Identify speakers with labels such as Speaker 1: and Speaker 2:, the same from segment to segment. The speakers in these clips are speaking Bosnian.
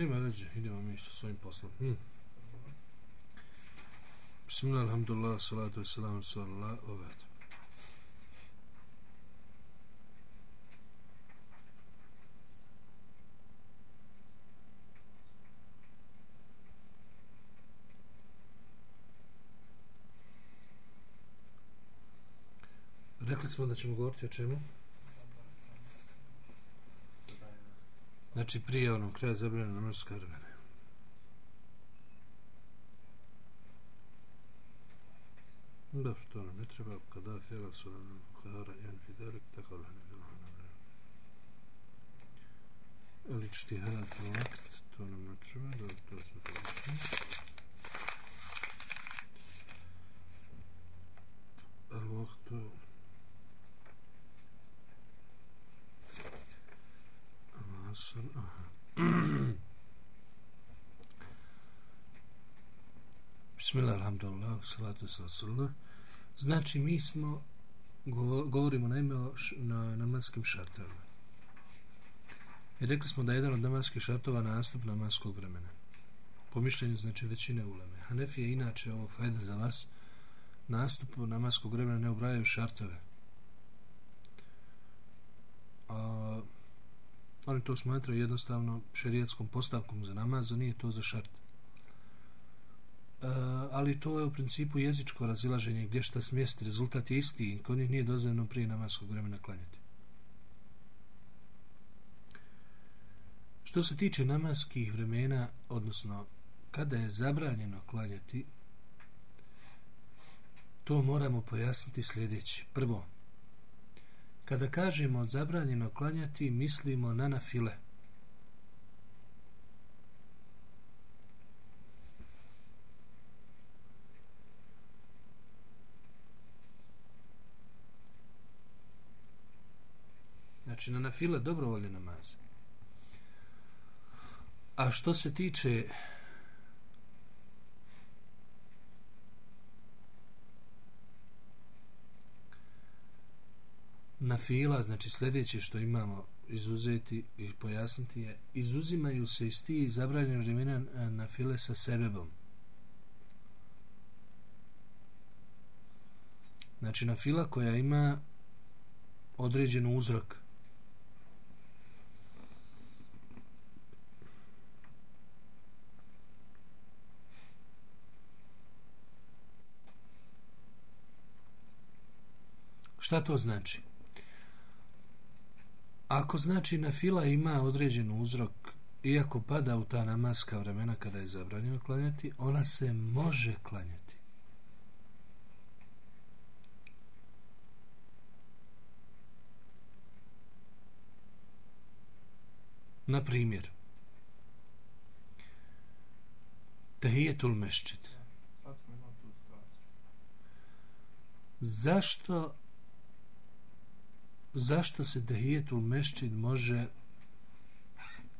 Speaker 1: Nema veze, idemo mi sa svojim poslom. Hm. Bismillah, alhamdulillah, salatu wassalamu, sallallahu, obad. Rekli smo da ćemo govoriti o čemu? Znači prije onog kraja zabranjena namazska vremena. Da, što nam ne treba, kada fjela su nam kara jen fidelik, tako da ne bilo na Ali čti hrad lakt, to nam ne treba, da to se površi. Ali Asr, aha. Bismillah, alhamdulillah, salatu sallallahu Znači, mi smo, govorimo naime o š, na namaskim šartovima. I rekli smo da je jedan od namaskih šartova nastup namaskog vremena. Po mišljenju, znači, većine uleme. Hanefije, inače, ovo fajda za vas, nastup namaskog vremena ne obrajaju šartove. A, oni to smatraju jednostavno šerijetskom postavkom za namaz, a nije to za šart. E, ali to je u principu jezičko razilaženje gdje šta smjesti, rezultat je isti i kod njih nije dozvoljeno prije namaskog vremena klanjati. Što se tiče namaskih vremena, odnosno kada je zabranjeno klanjati, to moramo pojasniti sljedeći. Prvo, Kada kažemo zabranjeno klanjati, mislimo na nafile. Znači, na nafile dobrovoljne namaze. A što se tiče na fila, znači sljedeće što imamo izuzeti i pojasniti je, izuzimaju se iz tih zabranjene vremena e, na file sa sebebom. Znači na fila koja ima određen uzrok. Šta to znači? Ako znači na fila ima određen uzrok, iako pada u ta namaska vremena kada je zabranjeno klanjati, ona se može klanjati. Na primjer, Tahijetul mešćid. Zašto zašto se dehijetul mešćid može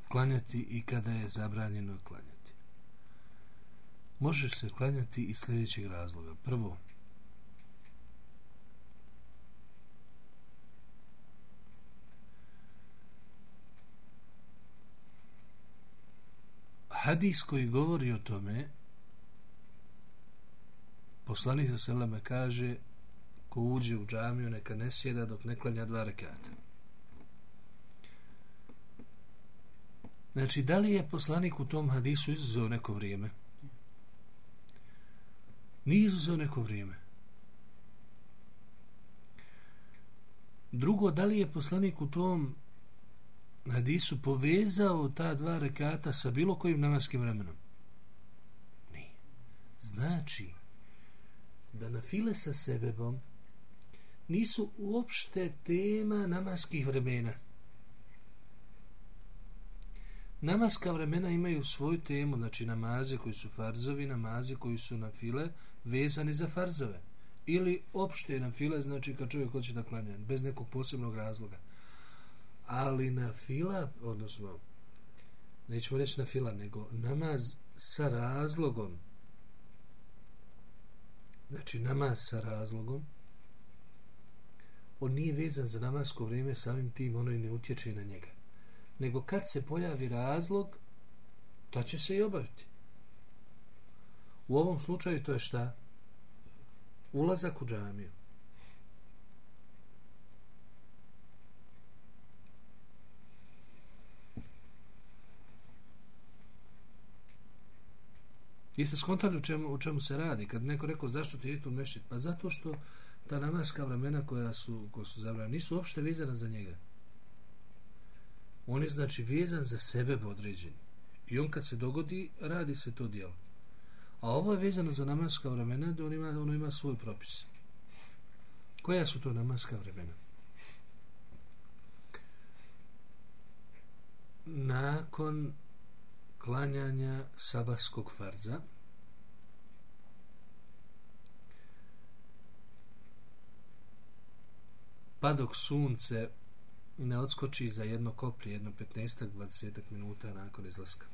Speaker 1: klanjati i kada je zabranjeno klanjati? Može se klanjati iz sljedećeg razloga. Prvo, hadis koji govori o tome poslanik sa selama kaže ko uđe u džamiju neka ne sjeda dok ne klanja dva rekata. Znači, da li je poslanik u tom hadisu izuzeo neko vrijeme? Nije izuzeo neko vrijeme. Drugo, da li je poslanik u tom hadisu povezao ta dva rekata sa bilo kojim namaskim vremenom? Nije. Znači, da na file sa sebebom nisu uopšte tema namaskih vremena. Namaska vremena imaju svoju temu, znači namaze koji su farzovi, namaze koji su na file vezani za farzove. Ili opšte na file, znači kad čovjek hoće da klanja, bez nekog posebnog razloga. Ali na fila, odnosno, nećemo reći na fila, nego namaz sa razlogom, znači namaz sa razlogom, on nije vezan za namasko vrijeme samim tim ono i ne utječe na njega nego kad se pojavi razlog ta će se i obaviti. U ovom slučaju to je šta? Ulazak u džamiju. Jeste skontali u čemu, u čemu se radi? Kad neko rekao zašto ti je to mešit? Pa zato što ta namaska vremena koja su, koja su zabrana nisu uopšte vezana za njega. On je znači vezan za sebe određeni. I on kad se dogodi, radi se to dijelo. A ovo je vezano za namaska vremena da on ima, ono ima svoj propis. Koja su to namaska vremena? Nakon klanjanja sabahskog farza pa dok sunce ne odskoči za jedno koplje, jedno 15-20 minuta nakon izlaska.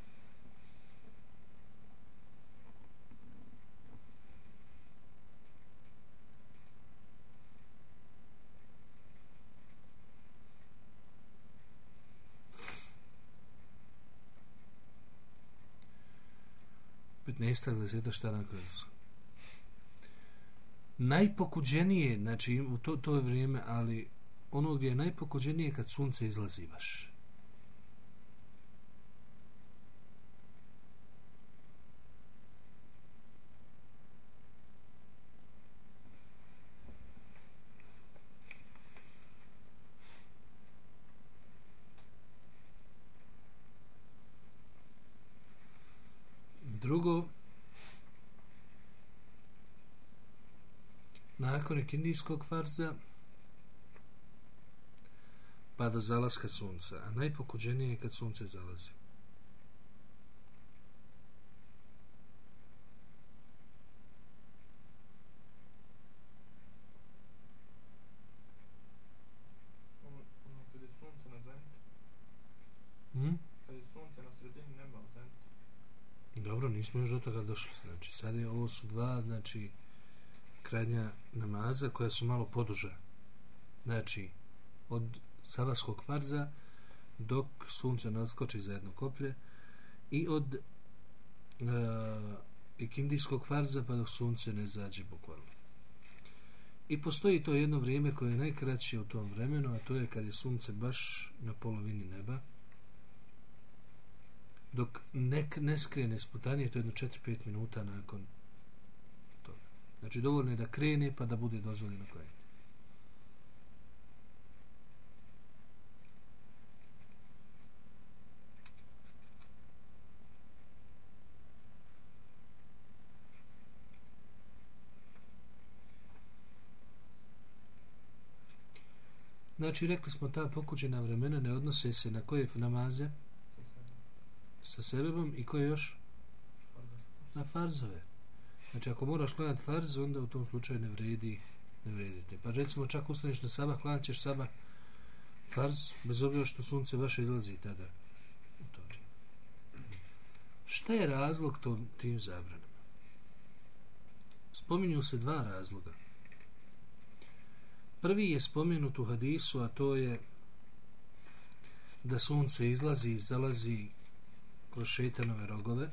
Speaker 1: 15 ili 10 šta nakon najpokuđenije znači u to, to je vrijeme ali ono gdje je najpokuđenije kad sunce izlazi baš Drugo, nakon ikindijskog farza, pa do zalaska sunca, a najpokuđenije je kad sunce zalazi. Dobro, nismo još do toga došli. Znači, sad je, ovo su dva, znači, kranja namaza koja su malo poduža. Znači, od savaskog farza dok sunce ne odskoči za jedno koplje i od e, ikindijskog farza pa dok sunce ne zađe bukvalno. I postoji to jedno vrijeme koje je najkraće u tom vremenu, a to je kad je sunce baš na polovini neba, dok ne, ne skrene sputanje, to je jedno 4-5 minuta nakon. Znači, dovoljno je da krene pa da bude dozvoljeno koje. Znači, rekli smo, ta pokuđena vremena ne odnose se na koje namaze? sa sebebom i koje još? Na farzove. Znači, ako moraš klanjati farz, onda u tom slučaju ne vredi ne vredite. Pa recimo, čak ustaneš na sabah, klanjat ćeš sabah farz, bez obzira što sunce baš izlazi tada. U to vrijeme. Šta je razlog tom, tim zabranama? Spominju se dva razloga. Prvi je spomenut u hadisu, a to je da sunce izlazi i zalazi kroz šetanove rogove.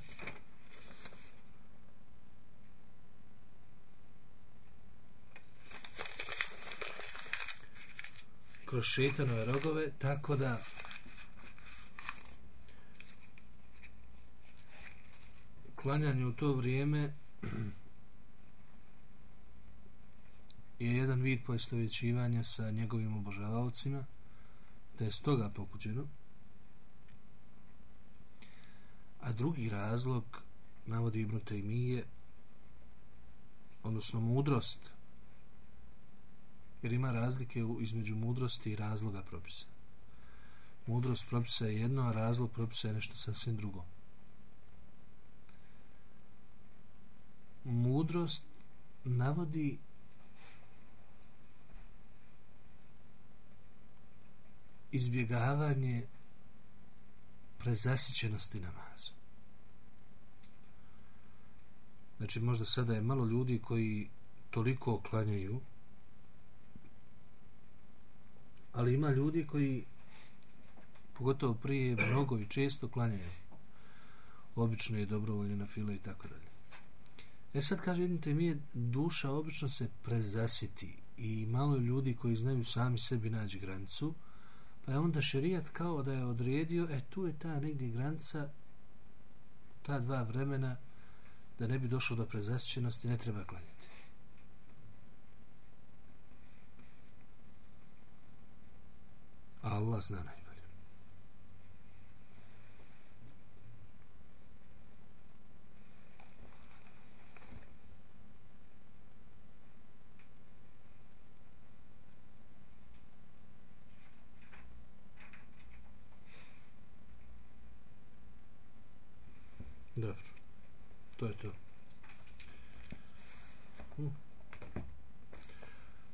Speaker 1: Kroz šeitanove rogove, tako da klanjanje u to vrijeme je jedan vid poistovjećivanja sa njegovim obožavalcima, te je stoga pokuđeno. A drugi razlog navodi Ibn Taymije odnosno mudrost jer ima razlike između mudrosti i razloga propisa. Mudrost propisa je jedno, a razlog propisa je nešto sasvim drugo. Mudrost navodi izbjegavanje prezasićenosti namazom. Znači, možda sada je malo ljudi koji toliko oklanjaju, ali ima ljudi koji pogotovo prije mnogo i često klanjaju. obično je dobrovoljna fila i tako dalje. E sad kaže, jedin mi je duša obično se prezasiti i malo ljudi koji znaju sami sebi naći granicu, pa je onda šerijat kao da je odredio, e tu je ta negdje granica, ta dva vremena, da ne bi došlo do prezasićenosti, ne treba klanjati. Allah zna najbolje. Dobro. To je to. Hm.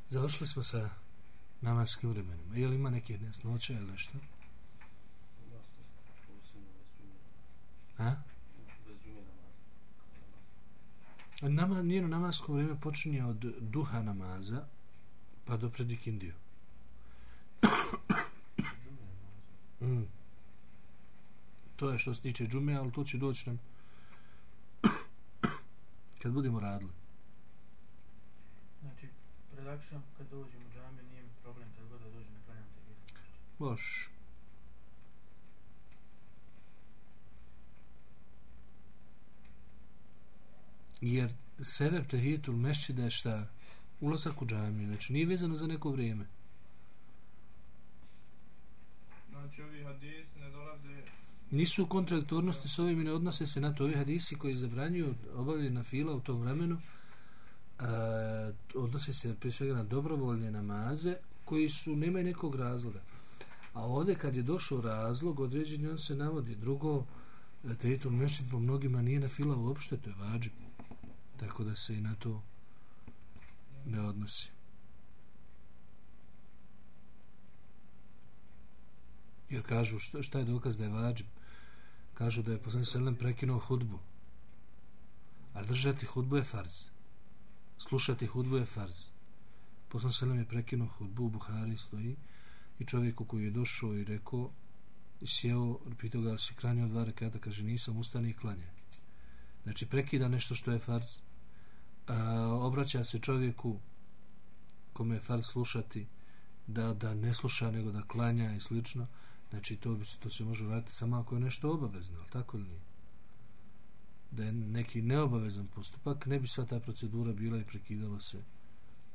Speaker 1: Završili smo sa namaskim vremenima. Je li ima neke nesnoće ili nešto? A? Nama, njeno namasko vrijeme počinje od duha namaza pa do predikindiju. mm. To je što se tiče džume, ali to će doći nam kad budemo radili.
Speaker 2: Znači, redakšno kad dođemo u problem kad god da dođe na klanjam te
Speaker 1: Boš. Jer sebeb tehijetul mešćida je šta? Ulazak u džamiju. Znači, nije vezano za neko vrijeme.
Speaker 3: Znači, ovi hadisi ne dolaze
Speaker 1: nisu u kontradiktornosti s ovim i ne odnose se na to ovi hadisi koji zabranjuju obavljanje na fila u tom vremenu uh, odnose se prije svega na dobrovoljne namaze koji su, nemaju nekog razloga. A ovdje kad je došao razlog određenje on se navodi. Drugo e, tejetul mešćin po mnogima nije na fila uopšte to je vađi tako da se i na to ne odnosi. Jer kažu šta, šta je dokaz da je vađib? Kažu da je poslanik Selem prekinuo hudbu. A držati hudbu je farz. Slušati hudbu je farz. Poslan sallam je prekinuo hudbu u Buhari stoji i čovjeku koji je došao i rekao i sjeo, pitao ga si kranio dva rekata? Kaže nisam ustani i klanje. Znači prekida nešto što je farz. A, obraća se čovjeku kome je farz slušati da, da ne sluša nego da klanja i slično. Znači, to, bi, to se može vratiti samo ako je nešto obavezno, ali tako li nije? Da je neki neobavezan postupak, ne bi sva ta procedura bila i prekidala se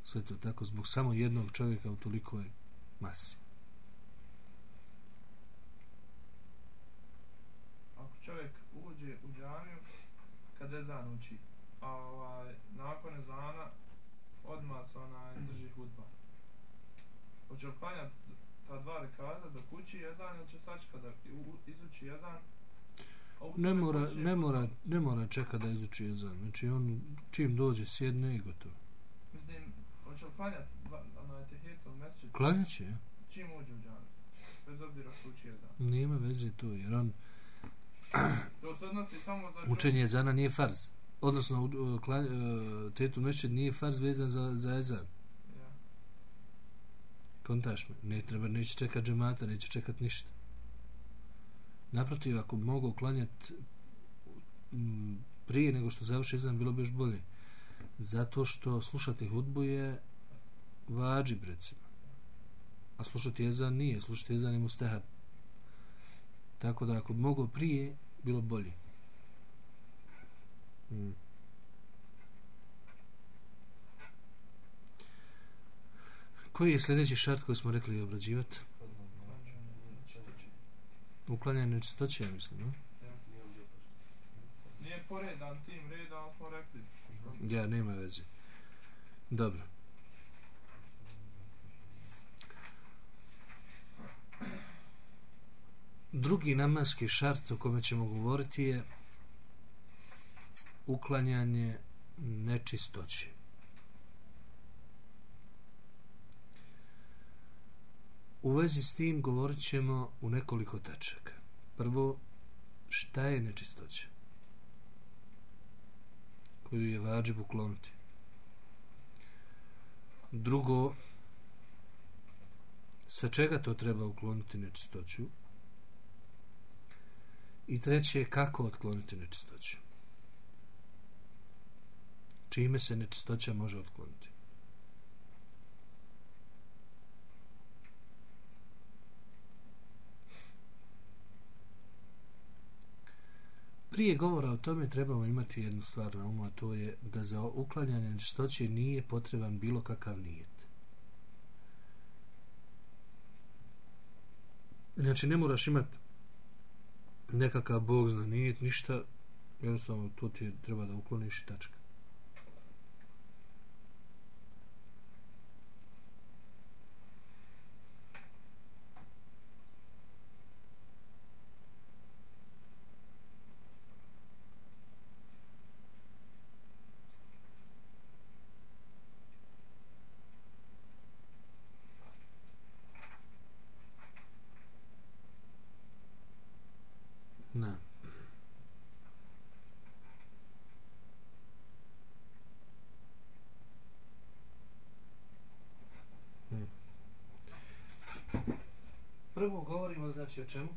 Speaker 1: sve to tako zbog samo jednog čovjeka u tolikoj masi.
Speaker 3: Ako čovjek uđe u džamiju, kad je zan uči, a ovaj, nakon ezana odmah se onaj drži hudba. Hoće li klanjati ta dva rekata do kući jezan ili će sačka da izuči jezan
Speaker 1: ne mora, ne, mora, ne mora čeka da izuči jezan znači on čim dođe sjedne i gotovo
Speaker 3: hoće li klanjati onaj tehijetu u mesečet
Speaker 1: klanjat će ja.
Speaker 3: čim uđe u džanu bez obzira što uči jezan
Speaker 1: nema veze to jer on
Speaker 3: to se odnosi samo za
Speaker 1: učenje jezana nije farz odnosno tehijetu mesečet nije farz vezan za, za jezan kontaš me, ne treba, neće čekat džemata, neće čekat ništa. Naprotiv, ako bi mogao klanjati prije nego što završi izan, bilo bi još bolje. Zato što slušati hudbu je vađib, recimo. A slušati jezan nije, slušati jezan je mustahab. Tako da ako bi mogao prije, bilo bolje. Hmm. Koji je sljedeći šart koji smo rekli obrađivati? Uklanjanje nečistoće, ja mislim, no?
Speaker 3: Nije poredan tim redom, smo rekli.
Speaker 1: Ja, nema veze. Dobro. Drugi namaski šart o kome ćemo govoriti je uklanjanje nečistoće. U vezi s tim govorit ćemo u nekoliko tačaka. Prvo, šta je nečistoća? Koju je vađib ukloniti. Drugo, sa čega to treba ukloniti nečistoću? I treće, kako otkloniti nečistoću. Čime se nečistoća može otkloniti. Prije govora o tome trebamo imati jednu stvar na umu, a to je da za uklanjanje nečistoće nije potreban bilo kakav nijet. Znači, ne moraš imati nekakav bog zna nijet, ništa, jednostavno to ti treba da ukloniš i tačka. prvo znači o čemu?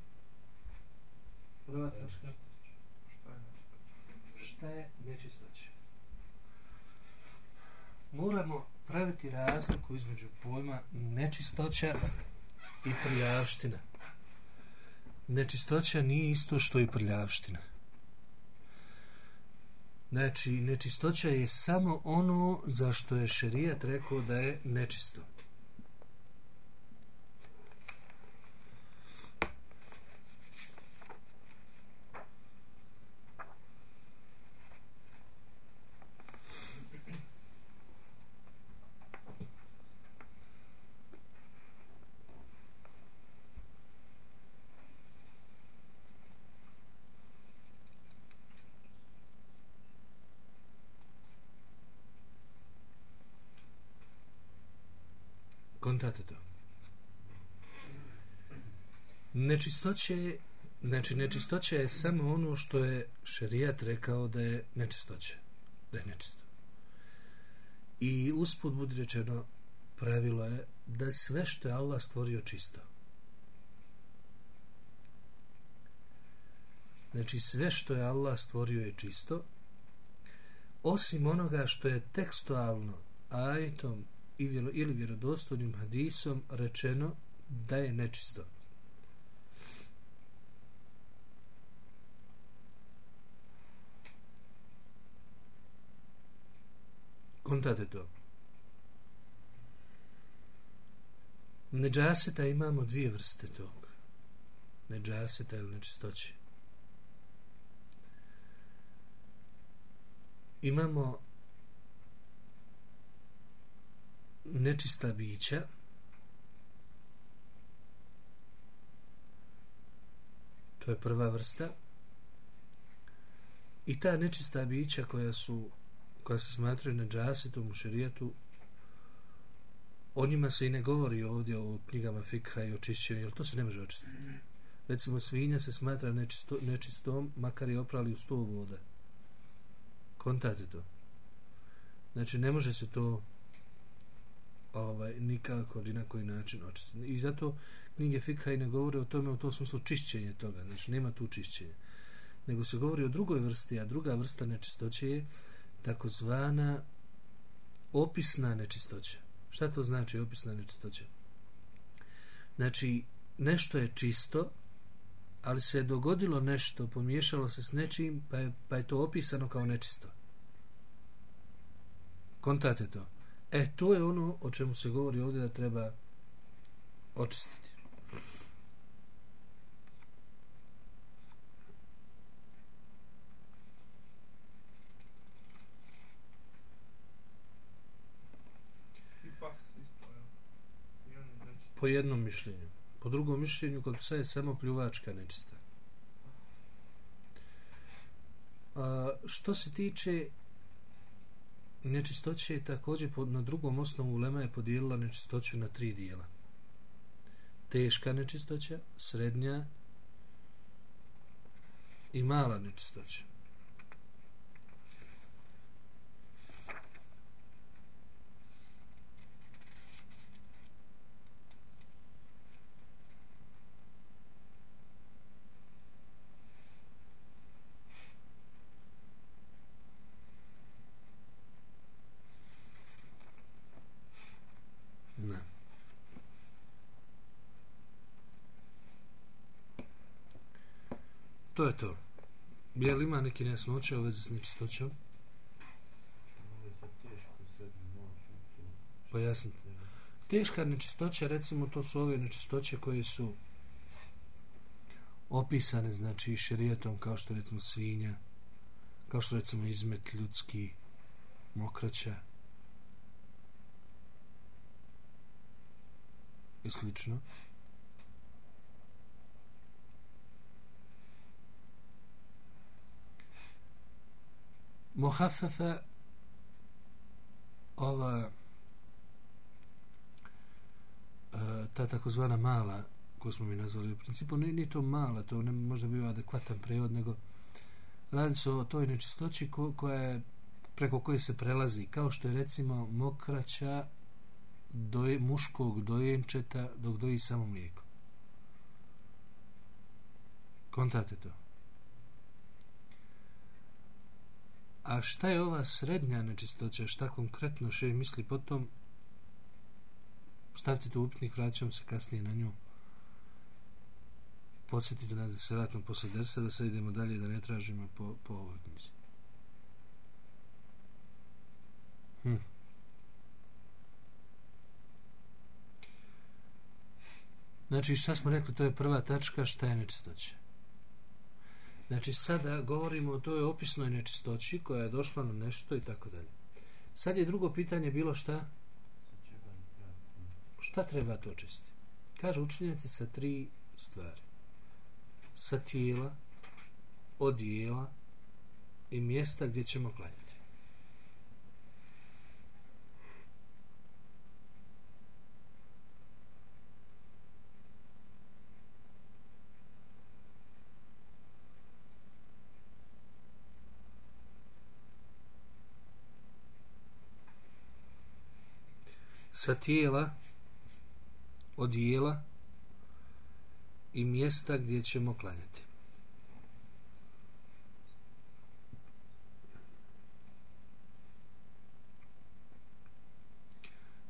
Speaker 1: Prva tačka. Šta je nečistoća? Moramo praviti razliku između pojma nečistoća i prljavština. Nečistoća nije isto što i prljavština. Znači, nečistoća je samo ono za što je šerijat rekao da je nečisto. Kontate to. Nečistoće znači nečistoća je samo ono što je šerijat rekao da je nečistoće. Da je nečisto. I usput budi rečeno pravilo je da sve što je Allah stvorio čisto. Znači sve što je Allah stvorio je čisto osim onoga što je tekstualno ajtom, ili vjerodostojnim hadisom rečeno da je nečisto. Kontate to. Neđaseta imamo dvije vrste tog. Neđaseta ili nečistoće. Imamo nečista bića to je prva vrsta i ta nečista bića koja su koja se smatraju neđasitom u šerijetu o njima se i ne govori ovdje o knjigama fikha i očišćenju jer to se ne može očistiti. Recimo svinja se smatra nečisto, nečistom makar je oprali u sto vode kontate to. Znači ne može se to ovaj, nikako ni na koji način očistiti. I zato knjige Fikha i ne govore o tome u tom smislu čišćenje toga. Znači, nema tu čišćenja. Nego se govori o drugoj vrsti, a druga vrsta nečistoće je takozvana opisna nečistoća. Šta to znači opisna nečistoća? Znači, nešto je čisto, ali se je dogodilo nešto, pomiješalo se s nečim, pa je, pa je to opisano kao nečisto. Kontate to. E, to je ono o čemu se govori ovdje da treba očistiti. Po jednom mišljenju. Po drugom mišljenju, kod psa je samo pljuvačka nečista. A, što se tiče nečistoće je također pod, na drugom osnovu Lema je podijelila nečistoću na tri dijela. Teška nečistoća, srednja i mala nečistoća. To je to. Je li ima neki nesnoće u vezi s nečistoćom?
Speaker 4: Pa
Speaker 1: Pojasnite. Teška nečistoća, recimo, to su ove nečistoće koje su opisane, znači, šerijetom, kao što recimo svinja, kao što recimo izmet ljudski, mokraća i slično. Muhafefe ova e, ta takozvana mala koju smo mi nazvali u principu nije nije to mala to ne možda bio adekvatan prevod nego radi se o toj nečistoći ko, koja je preko koje se prelazi kao što je recimo mokraća doje, muškog dojenčeta dok doji samo mlijeko. Kontate to. A šta je ova srednja nečistoća šta konkretno še misli potom stavite to u upitnik, vraćam se kasnije na nju. Podsjetite nas da se vratimo posle dersa, da sad idemo dalje, da ne tražimo po, po ovoj knjizi. Hm. Znači, šta smo rekli, to je prva tačka, šta je nečistoća. Znači, sada govorimo o toj opisnoj nečistoći koja je došla na nešto i tako dalje. Sad je drugo pitanje bilo šta? Šta treba to čistiti? Kaže učenjaci sa tri stvari. Sa tijela, odijela i mjesta gdje ćemo klanjati. Sa tijela, odijela i mjesta gdje ćemo klanjati.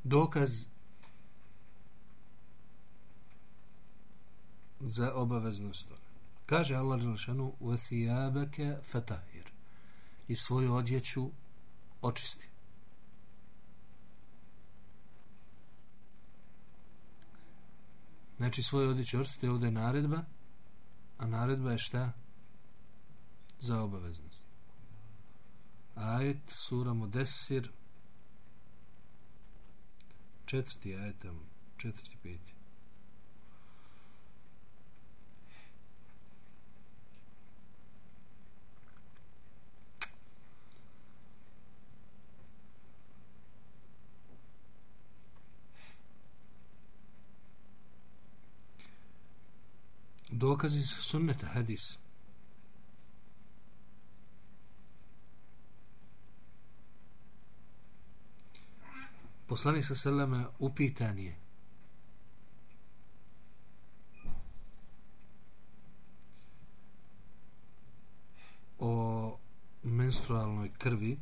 Speaker 1: Dokaz za obaveznost toga. Kaže Allah Đelšanu وَثِيَابَكَ فَتَهِرْ i svoju odjeću očisti. Znači svoje odjeće očistite ovdje je naredba, a naredba je šta? Za obaveznost. Ajet, sura Mudesir, četvrti ajet, tamo, četvrti, peti. Dokaz iz sunneta, hadis. Poslanik sa seleme upitan je o menstrualnoj krvi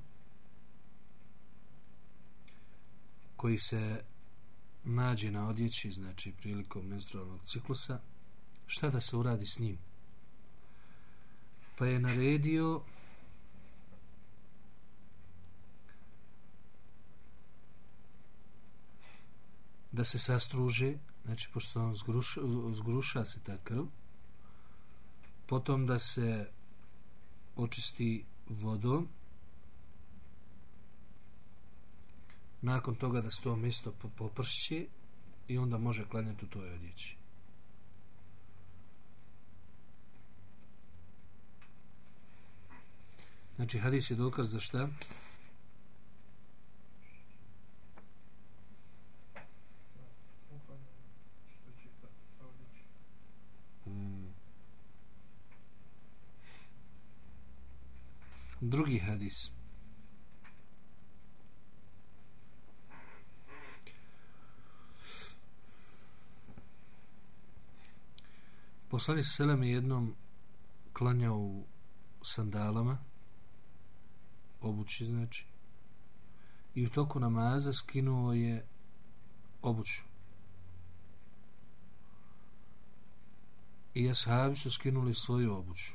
Speaker 1: koji se nađe na odjeći, znači prilikom menstrualnog ciklusa, šta da se uradi s njim? Pa je naredio da se sastruže znači pošto on zgruša, zgruša se ta krv potom da se očisti vodom nakon toga da se to mjesto popršće i onda može klanjati u toj odjeći. Znači, hadis je dokaz za šta? Mm. Drugi hadis. Poslani se Selem je jednom klanjao u sandalama obući znači. I u toku namaza skinuo je obuću. I ashabi su skinuli svoju obuću.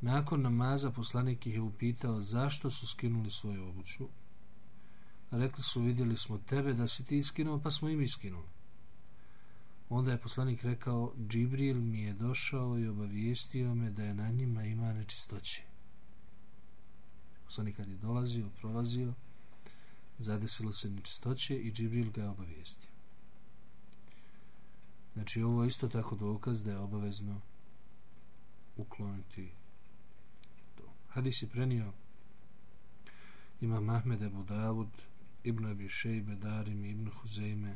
Speaker 1: Nakon namaza poslanik ih je upitao zašto su skinuli svoju obuću? Rekli su vidjeli smo tebe da si ti iskinuo pa smo im iskinuli Onda je poslanik rekao Džibril mi je došao i obavijestio me da je na njima ima nečistoće. Poslanik kad je dolazio, prolazio, zadesilo se nečistoće i Džibril ga je obavijestio. Znači ovo je isto tako dokaz da je obavezno ukloniti to. Hadis je prenio ima Mahmed Abu Davud, Ibn Abi Šejbe, Darim, Ibn Huzeyme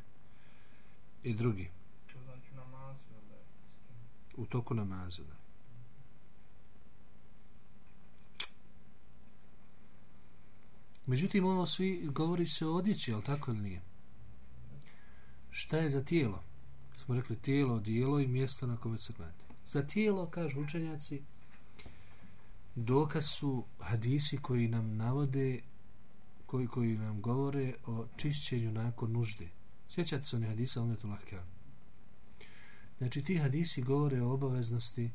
Speaker 1: i drugi.
Speaker 3: To znači namaz, jel da je skinuo?
Speaker 1: U toku namaza, da. Međutim, ovo svi govori se o odjeći, ali tako ili nije? Šta je za tijelo? Smo rekli tijelo, dijelo i mjesto na kome se gleda. Za tijelo, kažu učenjaci, dokaz su hadisi koji nam navode koji, koji nam govore o čišćenju nakon nužde. Sjećate se oni hadisa Umetu Lahka? Znači, ti hadisi govore o obaveznosti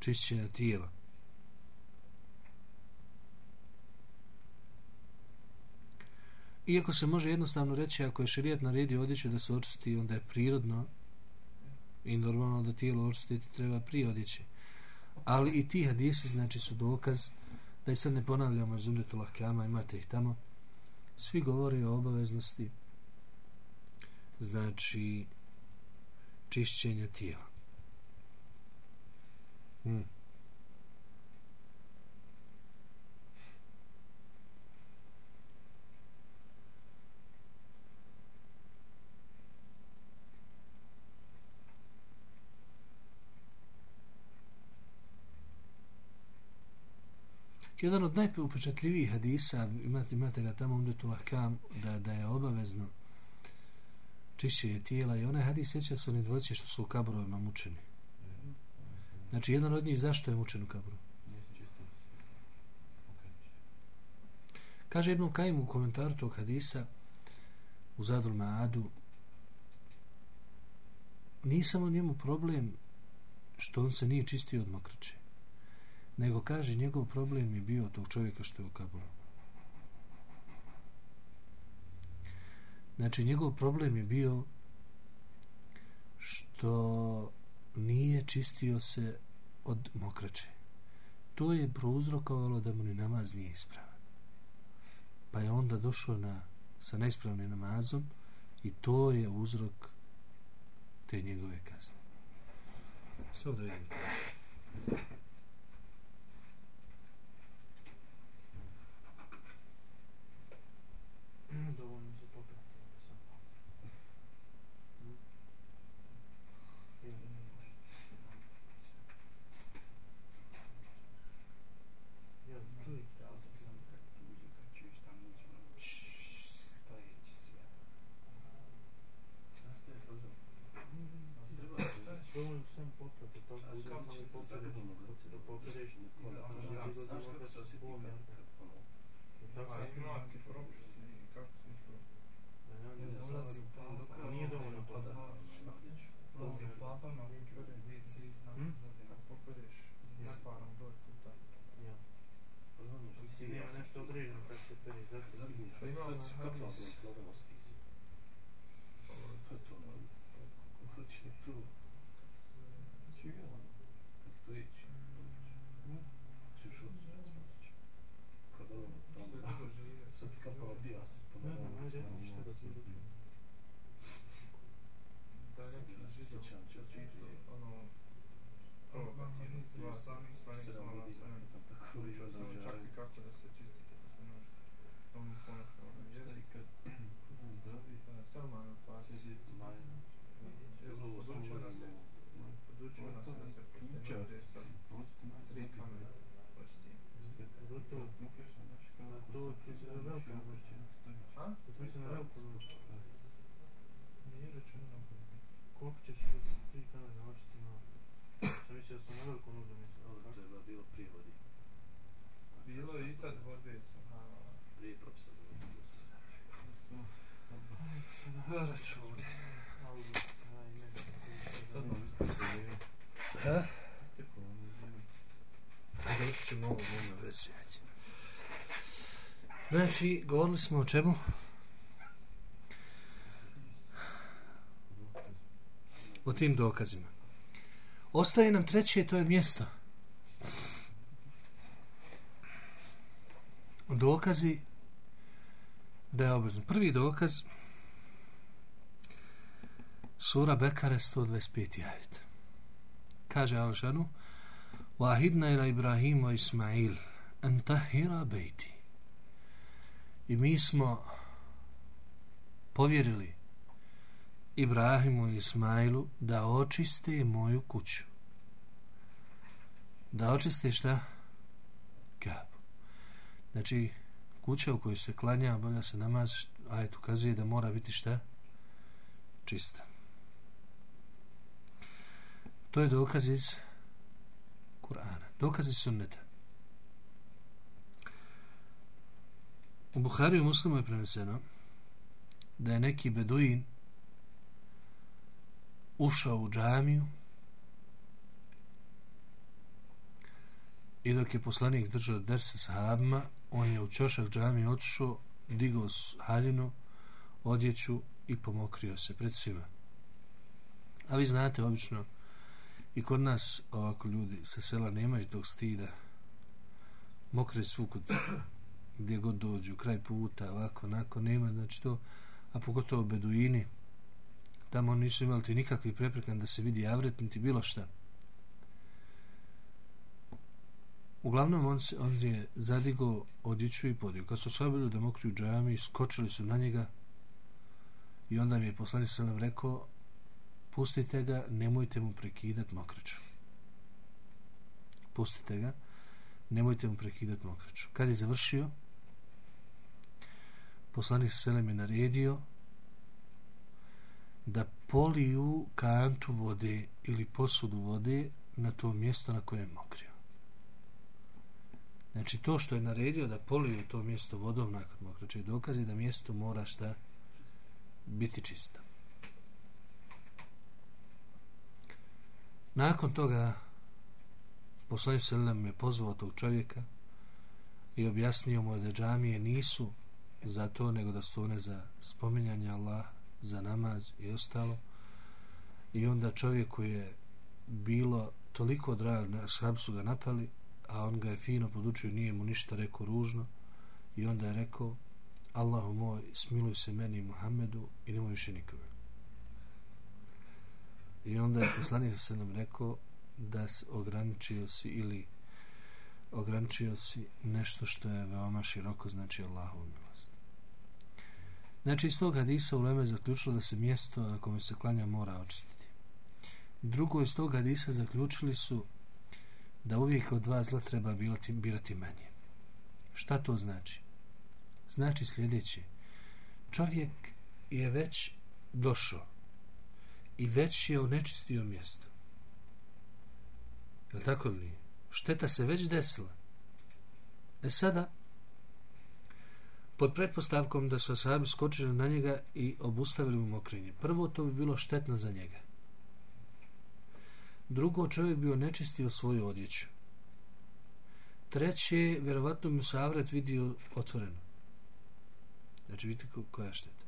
Speaker 1: čišćenja tijela. Iako se može jednostavno reći, ako je šerijat naredio odjeću da se očisti, onda je prirodno i normalno da tijelo očistiti treba prije odjeće. Ali i ti hadisi, znači, su dokaz da i sad ne ponavljamo iz umretu lahkama, imate ih tamo, svi govore o obaveznosti znači čišćenja tijela. Hmm. jedan od najupečatljivijih hadisa, imate, imate ga tamo umdetu lahkam, da, da je obavezno čišćenje tijela i onaj hadis sjeća se oni dvojice što su u kaborovima mučeni. Znači, jedan od njih zašto je mučen u kaboru? Kaže jednom Kajim u komentaru tog hadisa u Zadul Maadu nisam u njemu problem što on se nije čistio od mokraće nego kaže njegov problem je bio tog čovjeka što je u kaburu. Znači njegov problem je bio što nije čistio se od mokraće. To je prouzrokovalo da mu ni namaz nije ispravan. Pa je onda došao na, sa neispravnim namazom i to je uzrok te njegove kazne. Sve da vidim.
Speaker 2: Dovoljno za popratiti. Ja, čuj,
Speaker 5: Ja to sam kad uđe, kad čuješ tamo uđe, ono, pšš, stojeći sve. Znaš što je fazon? Treba da je
Speaker 2: dovoljno sam popratiti to,
Speaker 5: Znaš
Speaker 2: bude
Speaker 5: kako
Speaker 2: samo
Speaker 5: će se
Speaker 2: popratiti,
Speaker 5: zakupimo lice?
Speaker 2: da popratiti,
Speaker 5: Ono,
Speaker 2: da
Speaker 5: ono,
Speaker 2: ti
Speaker 5: ja,
Speaker 2: dođe
Speaker 5: znaš kako se osjeti
Speaker 2: bom,
Speaker 5: kad,
Speaker 2: jel?
Speaker 5: kad, ono,
Speaker 2: Tako,
Speaker 3: A ima ti propisi i kako se to...
Speaker 2: da ne
Speaker 5: I
Speaker 2: znam,
Speaker 5: onda
Speaker 6: ulazi u
Speaker 5: sad,
Speaker 6: papa,
Speaker 5: dok
Speaker 2: nije
Speaker 5: ono
Speaker 2: dovoljno
Speaker 5: ne
Speaker 2: to.
Speaker 5: pada, znaš, na odjeću.
Speaker 6: Ulazi u papama, uđe u WC, znam,
Speaker 2: Hm?
Speaker 6: izlazi na
Speaker 3: Popereš
Speaker 2: Ja.
Speaker 3: naparom broj puta.
Speaker 2: ja.
Speaker 5: Pa znam, što
Speaker 2: Ti
Speaker 5: ti
Speaker 2: nema
Speaker 5: ja sam
Speaker 2: nešto
Speaker 5: tu-
Speaker 2: određeno kako se peri, zato
Speaker 5: Zadnji,
Speaker 3: Pa ima
Speaker 5: sad
Speaker 3: onaj
Speaker 5: si kako
Speaker 3: hadis.
Speaker 5: Pa to ono, kako hoće prvo. Čega ono? Kad stojeći. Si u šucu. Kad ono,
Speaker 3: Što je
Speaker 5: tamo,
Speaker 3: dugo živio.
Speaker 5: sad ti kapala bija se, pa
Speaker 2: Ne znam, ajde, šta da ti uđe.
Speaker 3: Da neki
Speaker 5: Ja sami,
Speaker 3: sami,
Speaker 5: sami, sami,
Speaker 3: sami,
Speaker 5: sami,
Speaker 3: ono, sami,
Speaker 6: sami,
Speaker 3: sami, sami,
Speaker 5: sami,
Speaker 3: sami, sami,
Speaker 5: sami,
Speaker 3: sami,
Speaker 5: sami, sam tako sami, da
Speaker 3: sami, sami, sami,
Speaker 5: sami,
Speaker 3: sami, kako da se sami, sami, sami On mi ponosno ono
Speaker 5: Šta
Speaker 3: jezik.
Speaker 5: i kad budem zdravi,
Speaker 3: Salman
Speaker 5: sam
Speaker 3: Podučio nas je, podučio nas je da se noža sa tri kamena očisti.
Speaker 2: Gotovo. A to ti se na veliko noći.
Speaker 3: A?
Speaker 2: To ti se na veliko noći.
Speaker 3: Nije rečeno na
Speaker 2: Koliko ćeš to ti kamene očiti na... Sam mislio da sam na veliko nožu mislio.
Speaker 5: Ali to je bilo prije vodi.
Speaker 3: Bilo je i tad vode.
Speaker 5: Prije propisa za vodi.
Speaker 3: Račun.
Speaker 2: Ali, aj, ne znam.
Speaker 5: Sad nam ispred je
Speaker 1: Ha?
Speaker 5: teko, ono, izvijem.
Speaker 1: ćemo ovo već. ajde. Znači, govorili smo o čemu? O tim dokazima. Ostaje nam treće, to je mjesto. Dokazi da je obavezno. Prvi dokaz Sura Bekare 125. ajet. Kaže Alšanu Wahidna ila Ibrahim wa Ismail an tahira bejti. I mi smo povjerili Ibrahimu i Ismailu da očiste moju kuću. Da očiste šta? Kabu. Znači, kuća u kojoj se klanja, obavlja se namaz, ajet ukazuje da mora biti šta? Čista. To je dokaz iz Kur'ana. Dokaz iz sunneta. U Buhariju muslimu je preneseno da je neki beduin ušao u džamiju i dok je poslanik držao derse sahabima, on je u čošak džamije otišao, digao haljinu, odjeću i pomokrio se pred svima. A vi znate, obično, I kod nas ovako ljudi sa sela nemaju tog stida. Mokre svukud, gdje god dođu, kraj puta, ovako, onako, nema, znači to, a pogotovo beduini, tamo nisu imali ti nikakvi preprekan da se vidi avret, niti bilo šta. Uglavnom, on, se, on je zadigo odjeću i podiju. Kad su shvatili da mokri u skočili su na njega i onda mi je poslani sallam rekao, pustite ga, nemojte mu prekidati mokraću. Pustite ga, nemojte mu prekidati mokraću. Kad je završio, poslanik Selem je naredio da poliju kantu vode ili posudu vode na to mjesto na kojem je mokrio. Znači to što je naredio da poliju to mjesto vodom nakon mokraće dokazi da mjesto mora šta biti čisto. Nakon toga poslanik Selem je pozvao tog čovjeka i objasnio mu da džamije nisu za to, nego da su one za spominjanje Allaha, za namaz i ostalo. I onda čovjeku je bilo toliko drago, shab su ga napali, a on ga je fino podučio, nije mu ništa rekao ružno. I onda je rekao, Allahu moj, smiluj se meni Muhammedu i nemoj više nikome. I onda je poslanik se nam rekao da se ograničio si ili ograničio si nešto što je veoma široko, znači Allahovu milost. Znači iz tog hadisa u Leme zaključilo da se mjesto na kome se klanja mora očistiti. Drugo iz tog hadisa zaključili su da uvijek od dva zla treba birati, birati manje. Šta to znači? Znači sljedeće. Čovjek je već došao i već je onečistio mjesto. Je li tako li? Šteta se već desila. E sada, pod pretpostavkom da su asabi skočili na njega i obustavili mu mokrinje. Prvo, to bi bilo štetno za njega. Drugo, čovjek bi onečistio svoju odjeću. Treće, vjerovatno mu savret vidio otvoreno. Znači, vidite koja šteta.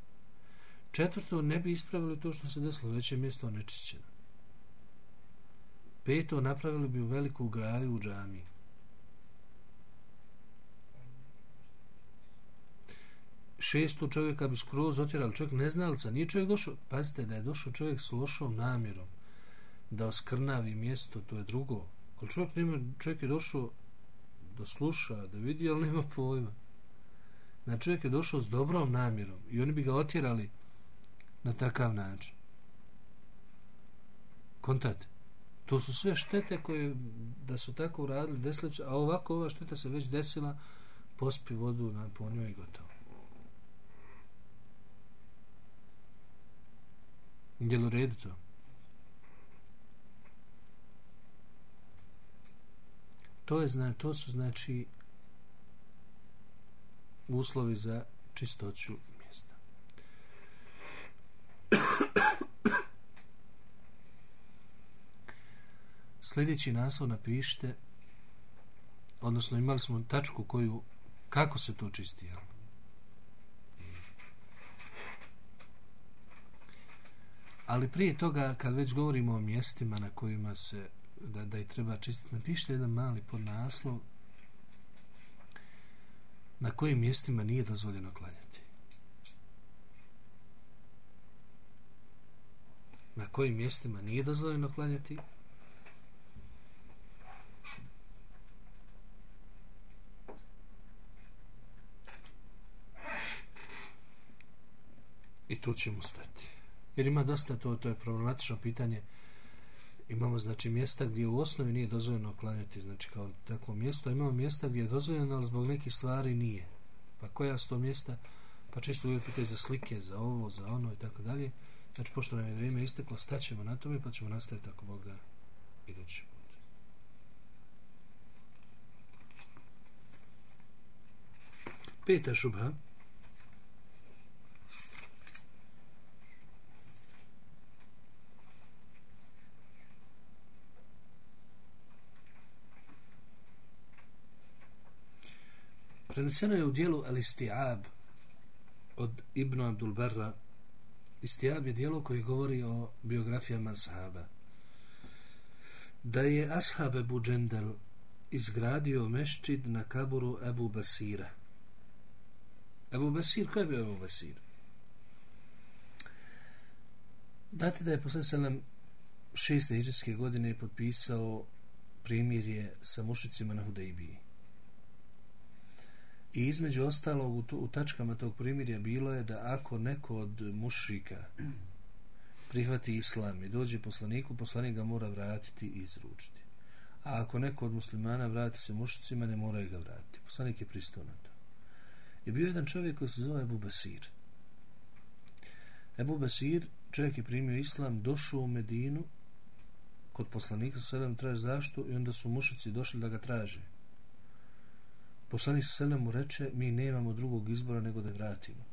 Speaker 1: Četvrto, ne bi ispravili to što se desilo, već je mjesto onečišćeno. Peto, napravili bi u veliku graju u džami. Šesto, čovjeka bi skroz otjerali, čovjek neznalca, nije čovjek došao, pazite da je došao čovjek s lošom namjerom da oskrnavi mjesto, to je drugo. Ali čovjek, nema, čovjek je došao da sluša, da vidi, ali nema pojma. Na čovjek je došao s dobrom namjerom i oni bi ga otjerali na takav način. Kontate. To su sve štete koje da su tako uradili desili a ovako ova šteta se već desila pospi vodu na ponju i gotovo. Jel u redu to? To, je, zna, to su znači uslovi za čistoću mjesta. Sljedeći naslov napišite odnosno imali smo tačku koju kako se to čisti jel? ali prije toga kad već govorimo o mjestima na kojima se da, da i treba čistiti. Napišite jedan mali podnaslov na kojim mjestima nije dozvoljeno klanjati. Na kojim mjestima nije dozvoljeno klanjati. I tu ćemo stati. Jer ima dosta to, to je problematično pitanje imamo znači mjesta gdje u osnovi nije dozvoljeno klanjati znači kao takvo mjesto a imamo mjesta gdje je dozvoljeno ali zbog nekih stvari nije. Pa koja su to mjesta? Pa često ljudi pitaju za slike za ovo, za ono i tako dalje. Znači pošto nam je vrijeme isteklo staćemo na tome pa ćemo nastaviti ako Bog da idući peta šubha. Preneseno je u dijelu Al-Istiab od Ibnu Abdul Barra. Istiab je dijelo koji govori o biografijama ashaba. Da je ashab Ebu Džendel izgradio meščid na kaburu Ebu Basira. Ebu Basir, ko je bio Ebu Basir? Date da je posle selem šeste iđeske godine potpisao primirje sa mušicima na Hudejbiji. I između ostalog u, u tačkama tog primirja bilo je da ako neko od mušrika prihvati islam i dođe poslaniku, poslanik ga mora vratiti i izručiti. A ako neko od muslimana vrati se mušicima, ne moraju ga vratiti. Poslanik je pristao na to. Je bio jedan čovjek koji se zove Ebu Basir. Ebu Basir, čovjek je primio islam, došao u Medinu, kod poslanika sa sedam traži zašto i onda su mušici došli da ga traže. Poslanik Selem mu reče, mi nemamo drugog izbora nego da vratimo.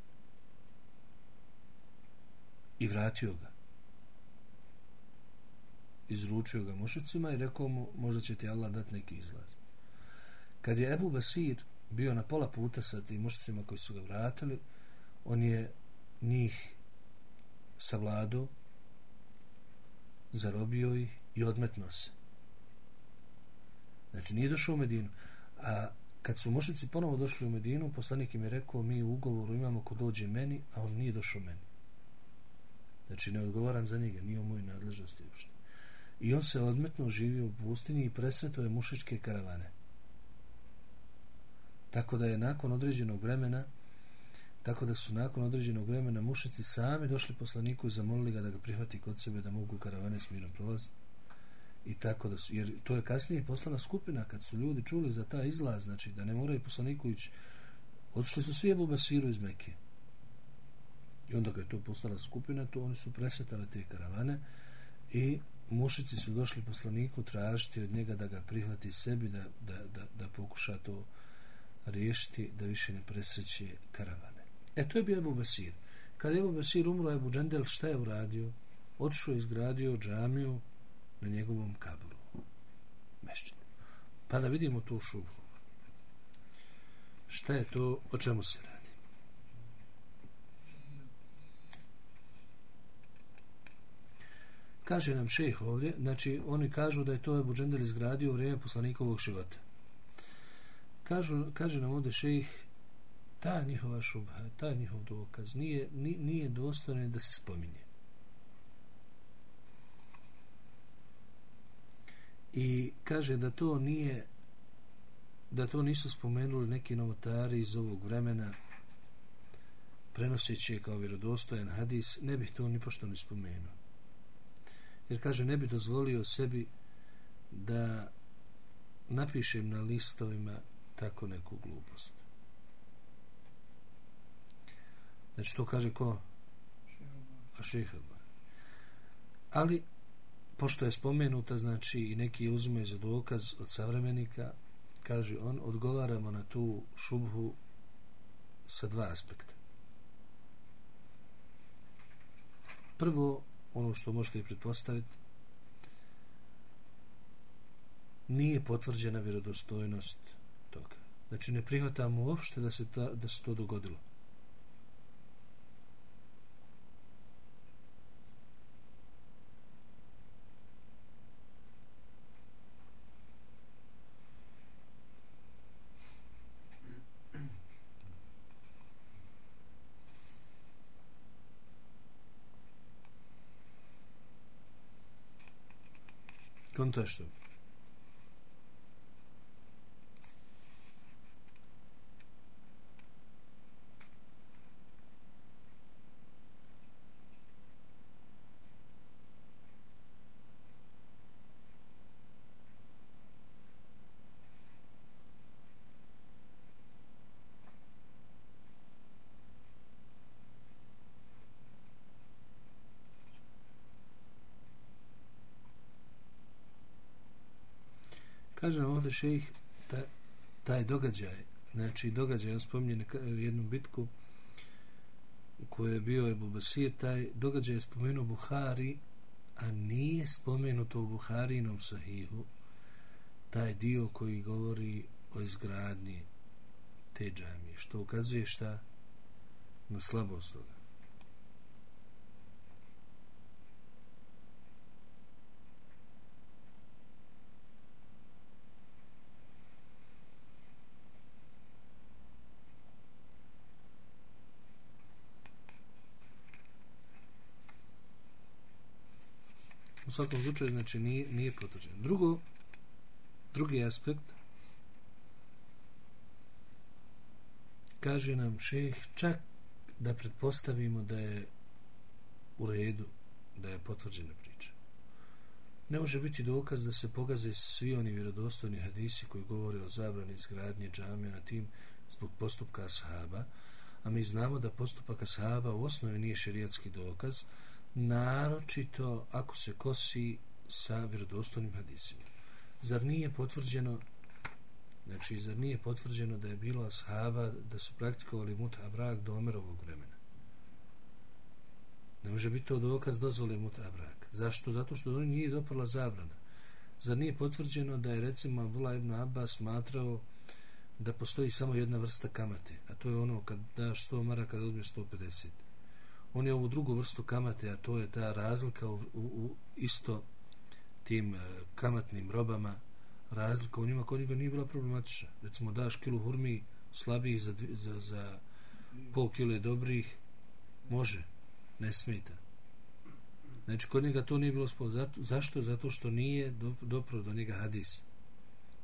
Speaker 1: I vratio ga. Izručio ga mušicima i rekao mu, možda će ti Allah dati neki izlaz. Kad je Ebu Basir bio na pola puta sa tim mušicima koji su ga vratili, on je njih savladao, zarobio ih i odmetno se. Znači, nije došao u Medinu. A kad su mušici ponovo došli u Medinu, poslanik im je rekao, mi u ugovoru imamo ko dođe meni, a on nije došao meni. Znači, ne odgovaram za njega, nije u mojoj nadležnosti uopšte. I on se odmetno živio u pustinji i presvetio je mušičke karavane. Tako da je nakon određenog vremena, tako da su nakon određenog vremena mušici sami došli poslaniku i zamolili ga da ga prihvati kod sebe da mogu karavane s mirom prolaziti i tako da su, jer to je kasnije postala skupina kad su ljudi čuli za ta izlaz, znači da ne moraju poslaniković odšli su svi Ebu Basiru iz Mekke. I onda kad je to postala skupina to oni su presetali te karavane i mušici su došli poslaniku tražiti od njega da ga prihvati sebi da, da, da, da pokuša to riješiti da više ne presreće karavane. E to je bio Ebu Basir. Kad je Ebu Basir umro Ebu Džendel šta je uradio? Odšao je izgradio džamiju na njegovom kaburu. Mešćin. Pa da vidimo tu šubu. Šta je to, o čemu se radi? Kaže nam šejh ovdje, znači oni kažu da je to Ebu Džendel izgradio u vrijeme poslanikovog života. Kažu, kaže nam ovdje šejh, ta njihova šubha, ta njihov dokaz nije, nije dostojno da se spominje. I kaže da to nije da to nisu spomenuli neki novotari iz ovog vremena prenoseći je kao vjerodostojan hadis ne bih to ni pošto ni spomenuo. Jer kaže ne bi dozvolio sebi da napišem na listovima tako neku glupost. Znači to kaže ko? A šehrba ali pošto je spomenuta, znači i neki uzme za dokaz od savremenika, kaže on, odgovaramo na tu šubhu sa dva aspekta. Prvo, ono što možete i pretpostaviti, nije potvrđena vjerodostojnost toga. Znači ne prihvatamo uopšte da se, ta, da se to dogodilo. Kontaš Kaže nam ovdje šejih ta, taj događaj, znači događaj, on spominje jednu bitku koja je bio Ebu Basir, taj događaj je spomenuo Buhari, a nije spomenuto u Buharinom sahihu taj dio koji govori o izgradnji te džamije, što ukazuje šta na slabost toga. Svakom slučaju, znači, nije, nije potvrđeno. Drugo, drugi aspekt, kaže nam šeh, čak da pretpostavimo da je u redu, da je potvrđena priča. Ne može biti dokaz da se pogaze svi oni vjerodostojni hadisi koji govore o zabrani izgradnje džamija na tim zbog postupka ashaba, a mi znamo da postupak ashaba u osnovi nije šerijatski dokaz, naročito ako se kosi sa vjerodostojnim hadisima. Zar nije potvrđeno znači zar nije potvrđeno da je bilo ashaba da su praktikovali muta brak do Omerovog vremena? Ne može biti to dokaz dozvoli muta brak. Zašto? Zato što on nije doprla zabrana. Zar nije potvrđeno da je recimo Abdullah ibn Abbas smatrao da postoji samo jedna vrsta kamate, a to je ono kad daš 100 maraka da uzmeš 150 on je ovu drugu vrstu kamate, a to je ta razlika u, u, u isto tim e, kamatnim robama, razlika u njima kod njega nije bila problematična. Recimo daš kilu hurmi slabih za, za, za pol kile dobrih, može, ne smeta. Znači, kod njega to nije bilo spod. Zato, zašto? Zato što nije dopro do njega hadis.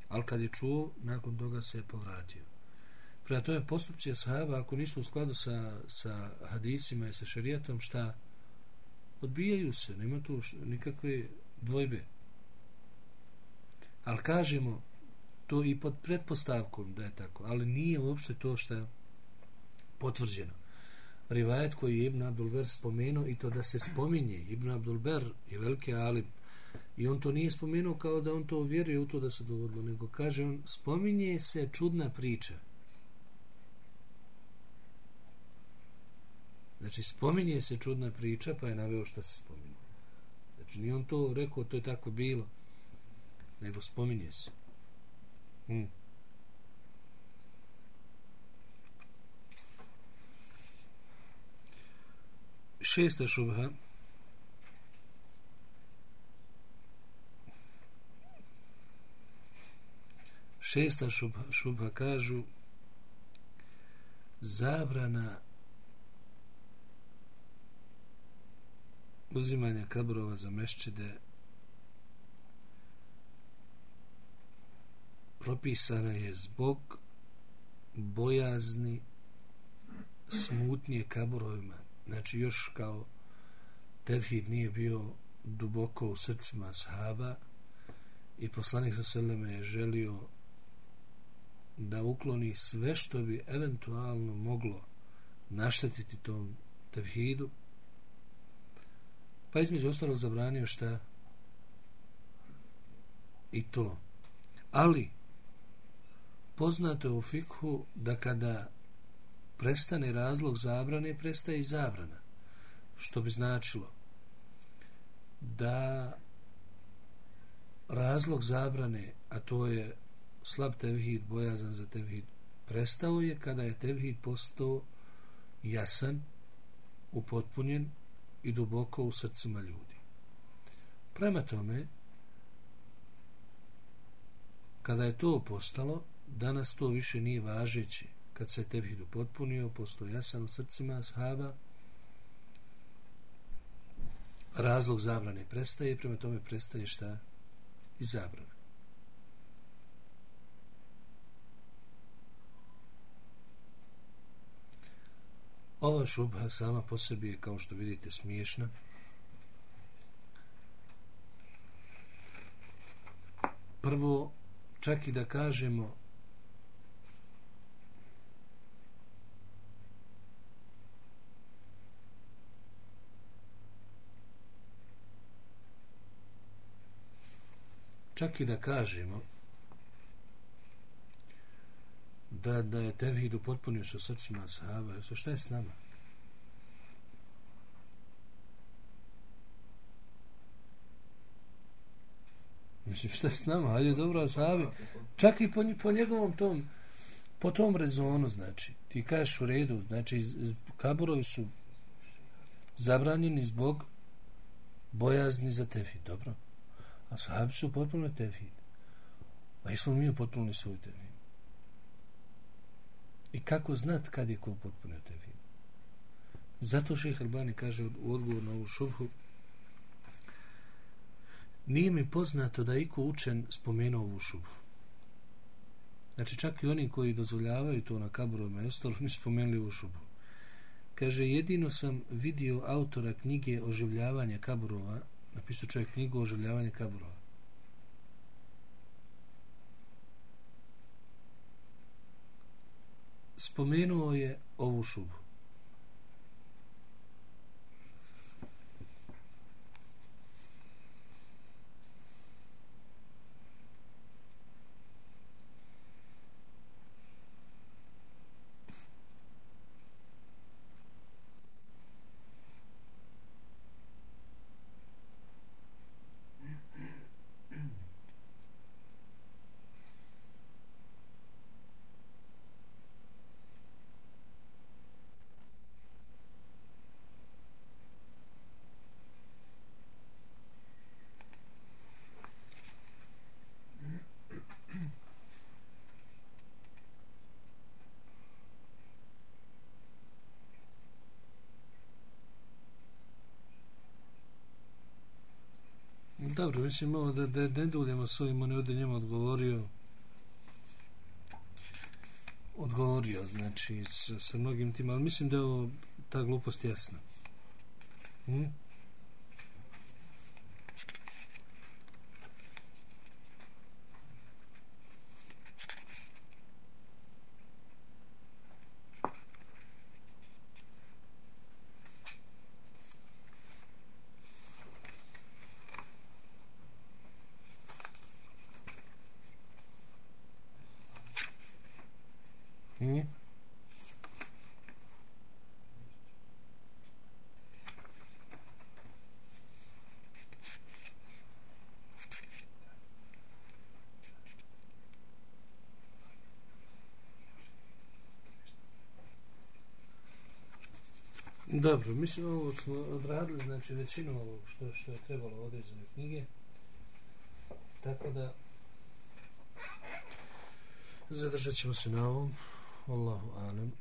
Speaker 1: Ali kad je čuo, nakon toga se je povratio. Prema tome postupci ashaba, ako nisu u skladu sa, sa hadisima i sa šarijatom, šta? Odbijaju se, nema tu nikakve dvojbe. Ali kažemo to i pod pretpostavkom da je tako, ali nije uopšte to što potvrđeno. Rivajet koji je Ibn Abdulber spomenuo i to da se spominje, Ibn Abdulber je veliki alim, i on to nije spomenuo kao da on to vjeruje u to da se dogodilo, nego kaže on, spominje se čudna priča, Znači, spominje se čudna priča, pa je naveo šta se spominje. Znači, nije on to rekao, to je tako bilo, nego spominje se. Hmm. Šesta šubha. Šesta šubha, šubha kažu zabrana uzimanja kabrova za mešćide propisana je zbog bojazni smutnije kaburovima. Znači još kao tevhid nije bio duboko u srcima sahaba i poslanik sa seleme je želio da ukloni sve što bi eventualno moglo naštetiti tom tevhidu Pa između ostalog zabranio šta? I to. Ali, poznato je u fikhu da kada prestane razlog zabrane, prestaje i zabrana. Što bi značilo da razlog zabrane, a to je slab tevhid, bojazan za tevhid, prestao je kada je tevhid postao jasan, upotpunjen i duboko u srcima ljudi. Prema tome, kada je to postalo, danas to više nije važeći. Kad se tevhid upotpunio, postao jasan u srcima ashaba, razlog zabrane prestaje, prema tome prestaje šta? I zabrana. Ova šubha sama po sebi je, kao što vidite, smiješna. Prvo, čak i da kažemo čak i da kažemo da, da je tevhid upotpunio sa srcima sahaba, so šta je s nama? Mislim, šta je s nama? Ajde, dobro, sahabi. Čak i po, po njegovom tom, po tom rezonu, znači, ti kažeš u redu, znači, iz, kaburovi su zabranjeni zbog bojazni za tefid, dobro? A sahabi su potpuno tefid. A jesmo mi potpuno svoj tefid? I kako znat kad je ko potpunio tevhid? Zato šehr Albani kaže u odgovor na ovu šubhu nije mi poznato da iko učen spomenuo ovu šubhu. Znači čak i oni koji dozvoljavaju to na kaburovom mjestu, mi spomenuli ovu šubhu. Kaže, jedino sam vidio autora knjige oživljavanja kaburova, napisao čovjek knjigu oživljavanja kaburova. Spomenuo je ovu šubu. Dobro, mislim malo da, da ne duljemo s ovim, on je ovdje njemu odgovorio odgovorio, znači, sa, sa mnogim tim, ali mislim da je ovo ta glupost jasna. Hm? Dobro, mislim ovo smo odradili, znači većinu ovog što, što je trebalo ovdje iz ove knjige. Tako da zadržat ćemo se na ovom. Allahu alam.